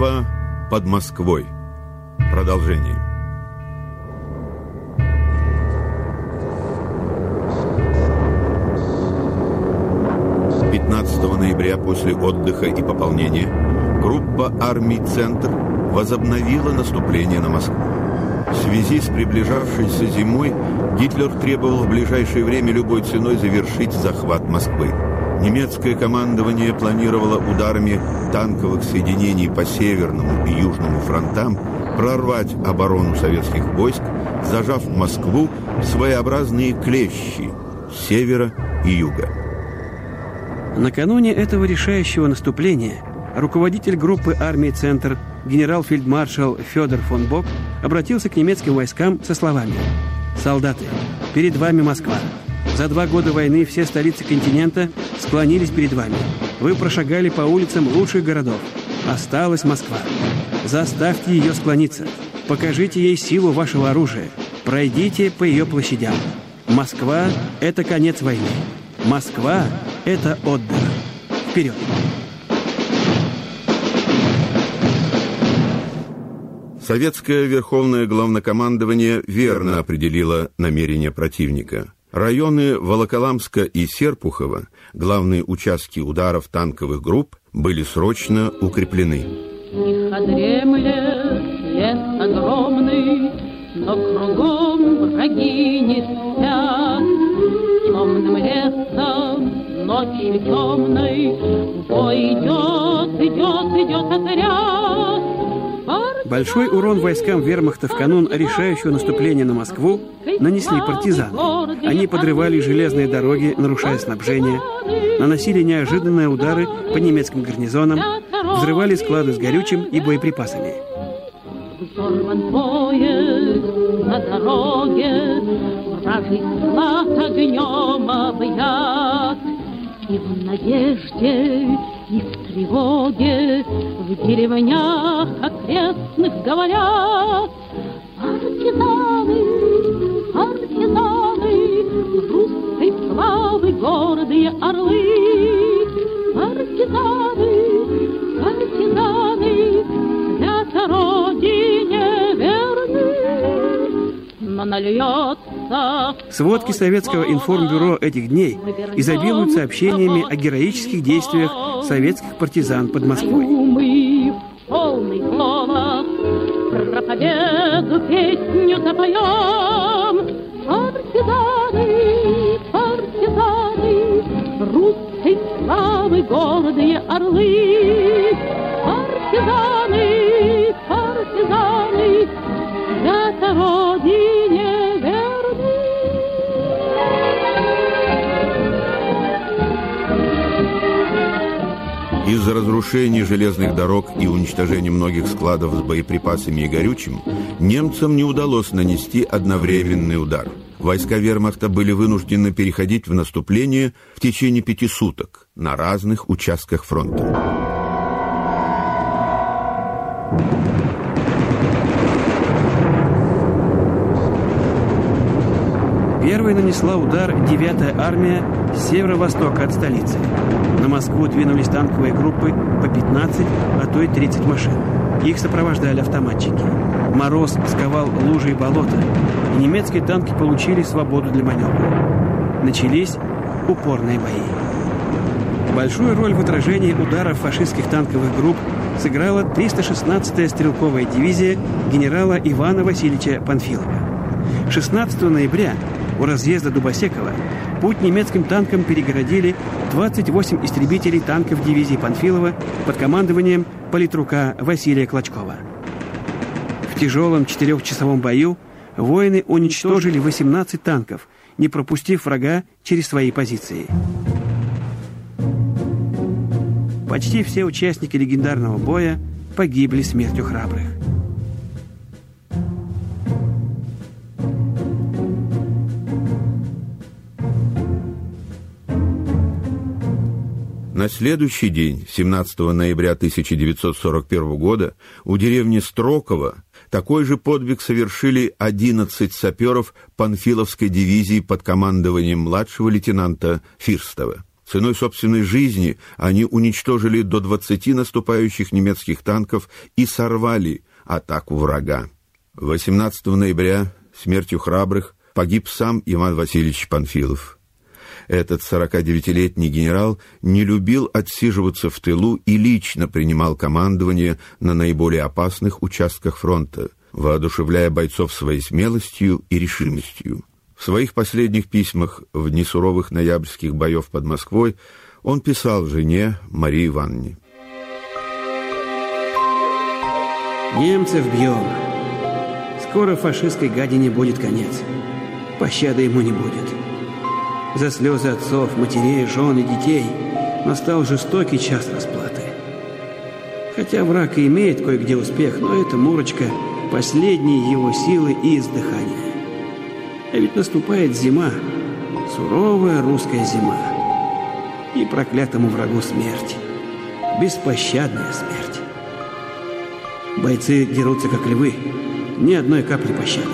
Битва под Москвой. Продолжение. Пятнадцатого ноября после отдыха и пополнения группа армий «Центр» возобновила наступление на Москву. В связи с приближавшейся зимой Гитлер требовал в ближайшее время любой ценой завершить захват Москвы. Немецкое командование планировало ударами танковых соединений по Северному и Южному фронтам прорвать оборону советских войск, зажав Москву в своеобразные клещи с севера и юга. Накануне этого решающего наступления руководитель группы армии «Центр» генерал-фельдмаршал Федор фон Бок обратился к немецким войскам со словами «Солдаты, перед вами Москва. За два года войны все столицы континента склонились перед вами. Вы прошагали по улицам лучших городов. Осталась Москва. Заставьте ее склониться. Покажите ей силу вашего оружия. Пройдите по ее площадям. Москва – это конец войны. Москва – это отдых. Вперед! Советское Верховное Главнокомандование верно определило намерения противника – Районы Волоколамска и Серпухова, главные участки ударов танковых групп, были срочно укреплены. Тихо дремлет лес огромный, но кругом враги не спят. Темным лесом, ночью темной, бой идет, идет, идет отряд. Большой урон войскам вермахта в канун решающего наступления на Москву нанесли партизаны. Они подрывали железные дороги, нарушая снабжение, наносили неожиданные удары по немецким гарнизонам, взрывали склады с горючим и боеприпасами. И в надежде, и в тревоге в деревнях окрестных говорят Партизаны, партизаны, русской славы гордые орлы. Партизаны, партизаны, свято родине верны, но нальется Сводки Советского информбюро этих дней изобилуют сообщениями о героических действиях советских партизан под Москвой. Полный голос про победу песню запоем. Партизаны, партизаны, русской славы гордые орлы. Партизаны, Из-за разрушений железных дорог и уничтожения многих складов с боеприпасами и горючим немцам не удалось нанести одновременный удар. Войска вермахта были вынуждены переходить в наступление в течение пяти суток на разных участках фронта. Первой нанесла удар 9-я армия с северо-востока от столицы. На Москву двинулись танковые группы по 15, а то и 30 машин. Их сопровождали автоматчики. Мороз сковал лужи и болота, и немецкие танки получили свободу для маневра. Начались упорные бои. Большую роль в отражении ударов фашистских танковых групп сыграла 316-я стрелковая дивизия генерала Ивана Васильевича Панфилова. 16 ноября у разъезда Дубосекова путь немецким танкам перегородили 28 истребителей танков дивизии Панфилова под командованием политрука Василия Клочкова. В тяжелом четырехчасовом бою воины уничтожили 18 танков, не пропустив врага через свои позиции. Почти все участники легендарного боя погибли смертью храбрых. На следующий день, 17 ноября 1941 года, у деревни Строково такой же подвиг совершили 11 саперов Панфиловской дивизии под командованием младшего лейтенанта Фирстова. Ценой собственной жизни они уничтожили до 20 наступающих немецких танков и сорвали атаку врага. 18 ноября смертью храбрых погиб сам Иван Васильевич Панфилов. Этот 49-летний генерал не любил отсиживаться в тылу и лично принимал командование на наиболее опасных участках фронта, воодушевляя бойцов своей смелостью и решимостью. В своих последних письмах в дни суровых ноябрьских боев под Москвой он писал жене Марии Ивановне. Немцев бьем. Скоро фашистской гадине будет конец. Пощады ему не будет. За слезы отцов, матерей, жен и детей настал жестокий час расплаты. Хотя враг и имеет кое-где успех, но эта Мурочка – последние его силы и издыхания. А ведь наступает зима, суровая русская зима. И проклятому врагу смерть, беспощадная смерть. Бойцы дерутся как львы, ни одной капли пощады.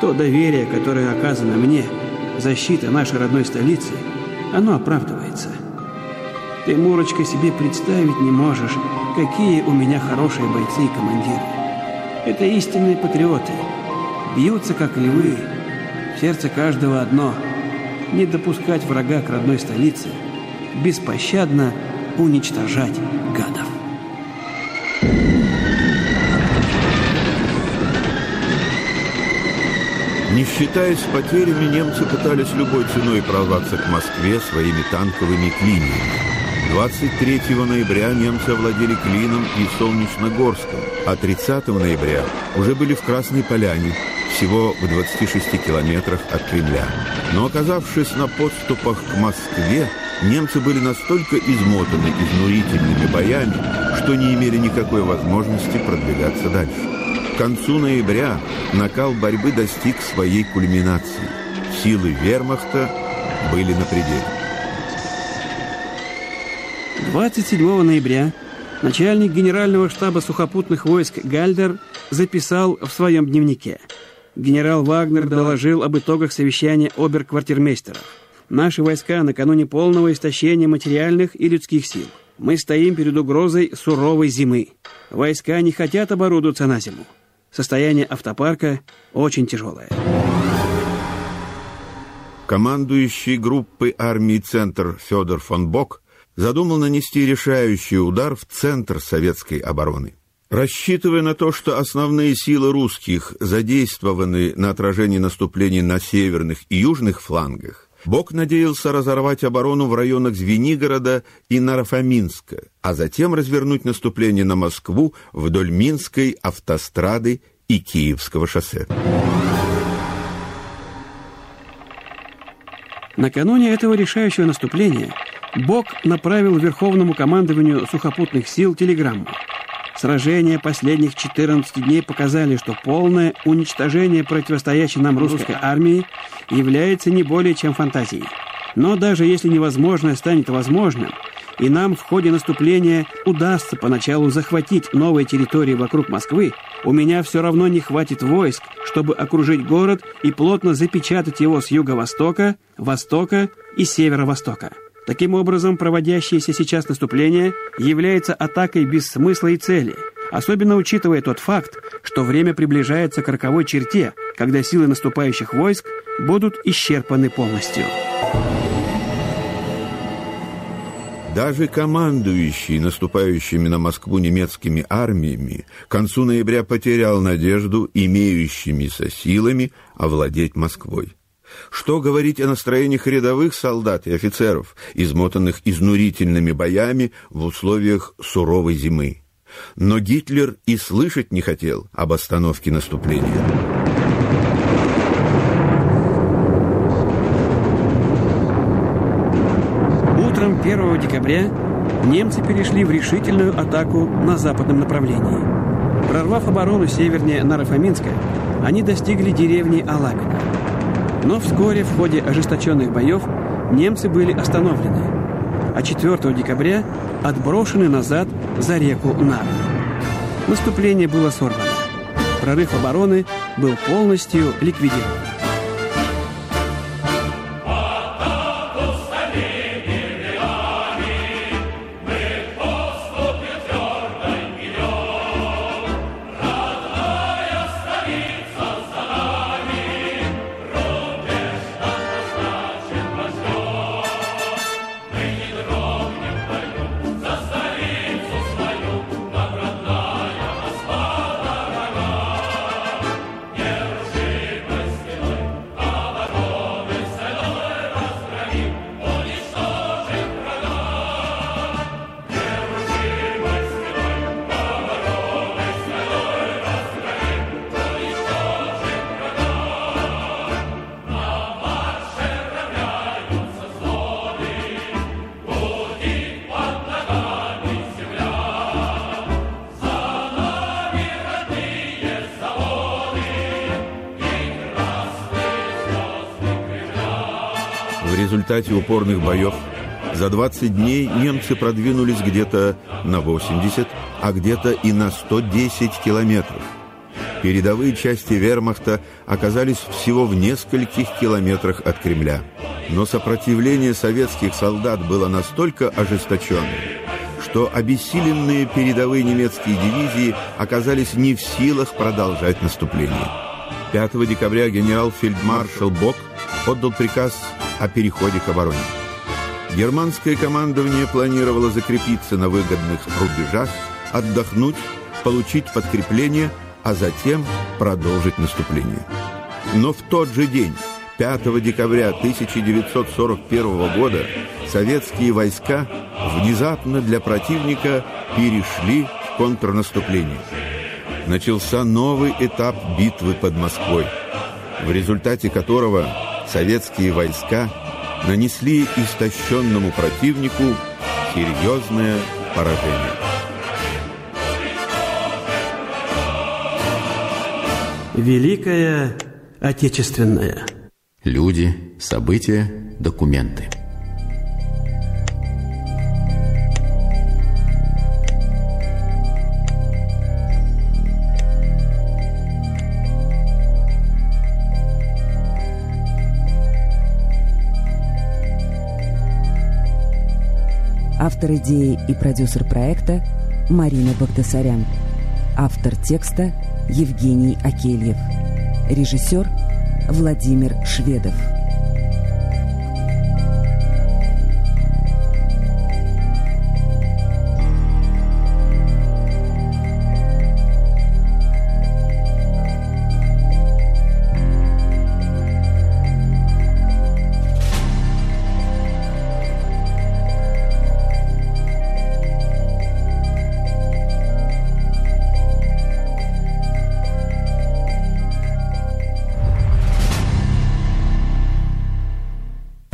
То доверие, которое оказано мне – защита нашей родной столицы, оно оправдывается. Ты, Мурочка, себе представить не можешь, какие у меня хорошие бойцы и командиры. Это истинные патриоты. Бьются, как львы. В сердце каждого одно. Не допускать врага к родной столице. Беспощадно уничтожать Не считаясь с потерями, немцы пытались любой ценой прорваться к Москве своими танковыми клиньями. 23 ноября немцы овладели Клином и Солнечногорском, а 30 ноября уже были в Красной Поляне, всего в 26 километрах от Кремля. Но оказавшись на подступах к Москве, немцы были настолько измотаны изнурительными боями, что не имели никакой возможности продвигаться дальше. К концу ноября накал борьбы достиг своей кульминации. Силы вермахта были на пределе. 27 ноября начальник генерального штаба сухопутных войск Гальдер записал в своем дневнике. Генерал Вагнер доложил об итогах совещания оберквартирмейстеров. Наши войска накануне полного истощения материальных и людских сил. Мы стоим перед угрозой суровой зимы. Войска не хотят оборудоваться на зиму. Состояние автопарка очень тяжелое. Командующий группы армии «Центр» Федор фон Бок задумал нанести решающий удар в центр советской обороны. Рассчитывая на то, что основные силы русских задействованы на отражении наступлений на северных и южных флангах, Бог надеялся разорвать оборону в районах Звенигорода и Нарафаминска, а затем развернуть наступление на Москву вдоль Минской автострады и Киевского шоссе. Накануне этого решающего наступления Бог направил Верховному командованию сухопутных сил телеграмму – Сражения последних 14 дней показали, что полное уничтожение противостоящей нам русской армии является не более чем фантазией. Но даже если невозможное станет возможным, и нам в ходе наступления удастся поначалу захватить новые территории вокруг Москвы, у меня все равно не хватит войск, чтобы окружить город и плотно запечатать его с юго-востока, востока и северо-востока. Таким образом, проводящееся сейчас наступление является атакой без смысла и цели, особенно учитывая тот факт, что время приближается к роковой черте, когда силы наступающих войск будут исчерпаны полностью. Даже командующий наступающими на Москву немецкими армиями к концу ноября потерял надежду имеющимися силами овладеть Москвой. Что говорить о настроениях рядовых солдат и офицеров, измотанных изнурительными боями в условиях суровой зимы? Но Гитлер и слышать не хотел об остановке наступления. Утром 1 декабря немцы перешли в решительную атаку на западном направлении. Прорвав оборону севернее Нарафаминска, они достигли деревни Алабина. Но вскоре в ходе ожесточенных боев немцы были остановлены, а 4 декабря отброшены назад за реку Нар. Наступление было сорвано. Прорыв обороны был полностью ликвидирован. Результате упорных боев за 20 дней немцы продвинулись где-то на 80, а где-то и на 110 километров. Передовые части вермахта оказались всего в нескольких километрах от Кремля. Но сопротивление советских солдат было настолько ожесточенным, что обессиленные передовые немецкие дивизии оказались не в силах продолжать наступление. 5 декабря генерал-фельдмаршал Бок отдал приказ о переходе к обороне. Германское командование планировало закрепиться на выгодных рубежах, отдохнуть, получить подкрепление, а затем продолжить наступление. Но в тот же день, 5 декабря 1941 года, советские войска внезапно для противника перешли в контрнаступление. Начался новый этап битвы под Москвой, в результате которого советские войска нанесли истощенному противнику серьезное поражение. Великая Отечественная. Люди, события, документы. Автор идеи и продюсер проекта Марина Багдасарян. Автор текста Евгений Акельев. Режиссер Владимир Шведов.